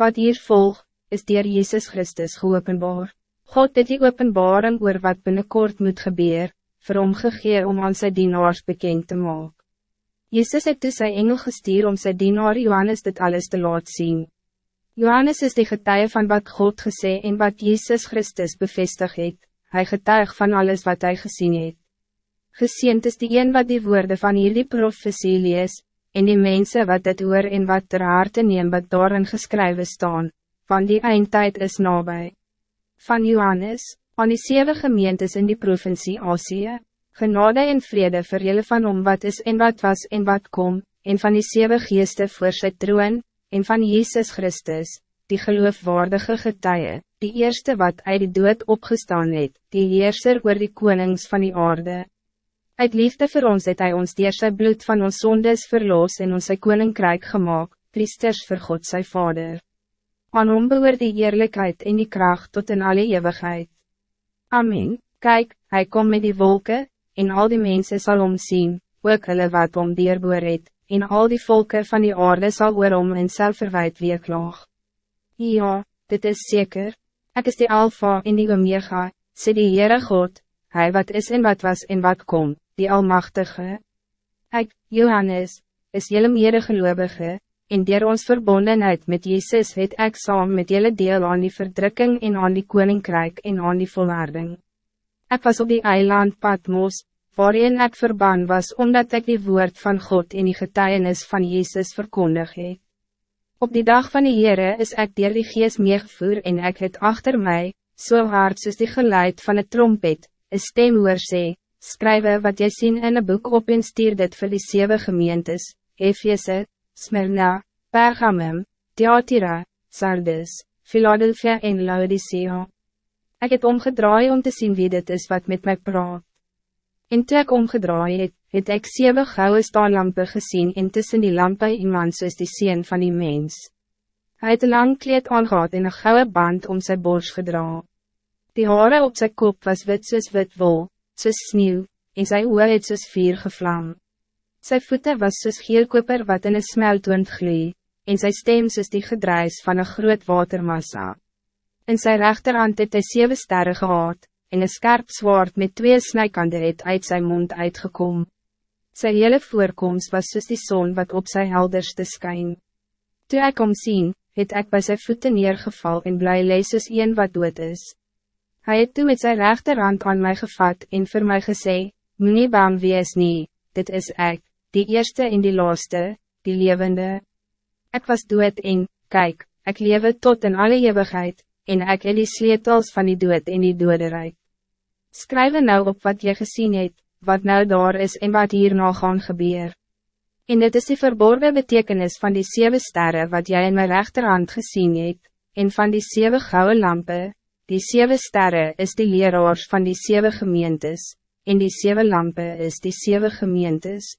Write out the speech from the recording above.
Wat hier volg, is dier Jezus Christus geopenbaar. God het die openbaring oor wat binnenkort moet gebeuren, vir hom gegee om aan sy dienaars bekend te maken. Jezus het dus sy engel gestuur om sy dienaar Johannes dit alles te laat zien. Johannes is de getuige van wat God gesê en wat Jezus Christus bevestig het, hy getuig van alles wat hij gezien het. Geseend is die een wat die woorden van hierdie profetie lees, en die mensen wat het hoor en wat ter harte neem wat daarin geskrywe staan, van die eindtijd is nabij. Van Johannes, aan die zeven gemeentes in die provincie Asie, genade en vrede vir julle van om wat is en wat was en wat kom, en van die zeven geeste voor sy troon, en van Jezus Christus, die geloofwaardige getuie, die eerste wat uit die dood opgestaan het, die heerser oor die konings van die aarde. Uit liefde voor ons het hij ons dier sy bloed van ons zondes verloos en ons sy koninkrijk gemaakt, priesters vir God sy Vader. Aan hom behoor die eerlijkheid en die kracht tot in alle eeuwigheid. Amen, kijk, hij komt met die wolken, en al die mensen zal omzien, ook hulle wat om dierboer het, en al die volken van die aarde zal oor om en selfverwijt weerklaag. Ja, dit is zeker. Ik is die Alpha en die Omega, sê die Heere God, Hij wat is en wat was en wat komt die Almachtige. Ik, Johannes, is jelle medegeloobige, en dier ons verbondenheid met Jezus het ek saam met jelle deel aan die verdrukking en aan die koninkrijk en aan die volharding. Ik was op die eiland Patmos, waarin ik verban was omdat ik die woord van God in die getuienis van Jezus verkondig het. Op die dag van die Heere is ik dier die gees meegevoer en ik het achter mij, zo so hard soos die geluid van het trompet, een stem hoor sê, Skrywe wat jy sien in een boek op en stuur dit vir die sewe gemeentes, Efeze, Smyrna, Pergamum, Theatira, Sardis, Philadelphia en Laodicea. Ik het omgedraai om te zien wie dit is wat met mij praat. En toe ek omgedraai het, het ek sewe gouden staanlampe gezien en tussen die lampe iemand soos die sien van die mens. Hij het een lang kleed aangehad en een gouden band om zijn borst gedra. Die haren op zijn kop was wit soos wit wol, soos sneeuw, en sy oor het soos vier gevlam. Sy voete was soos geelkoper wat in een smeltoond gloei, en sy stem soos die gedruis van een groot watermassa. In sy rechterhand het hy sewe sterre gehad, en een scherp zwaard met twee snijkande het uit zijn mond uitgekom. Sy hele voorkomst was soos die zon wat op sy helderste skyn. Toe ek om sien, het ek by sy voete neergeval en bly lees soos een wat dood is. Hij het toen met zijn rechterhand aan mij gevat en voor mij gezegd, moet niet bang wees nie, dit is ik, die eerste en die laatste, die levende. Ik was dood en, kijk, ik lewe tot in alle eeuwigheid, en ik heb die sleutels van die dood en die doderijk. Skryf nou op wat je gezien hebt, wat nou daar is en wat hier nog gaan gebeur. En dit is die verborgen betekenis van die zeven sterren wat jij in mijn rechterhand gezien hebt, en van die zeven gouden lampen, Die zeven sterren is die leraars van die zeven gemeentes, en die zeven lampen is die zeven gemeentes.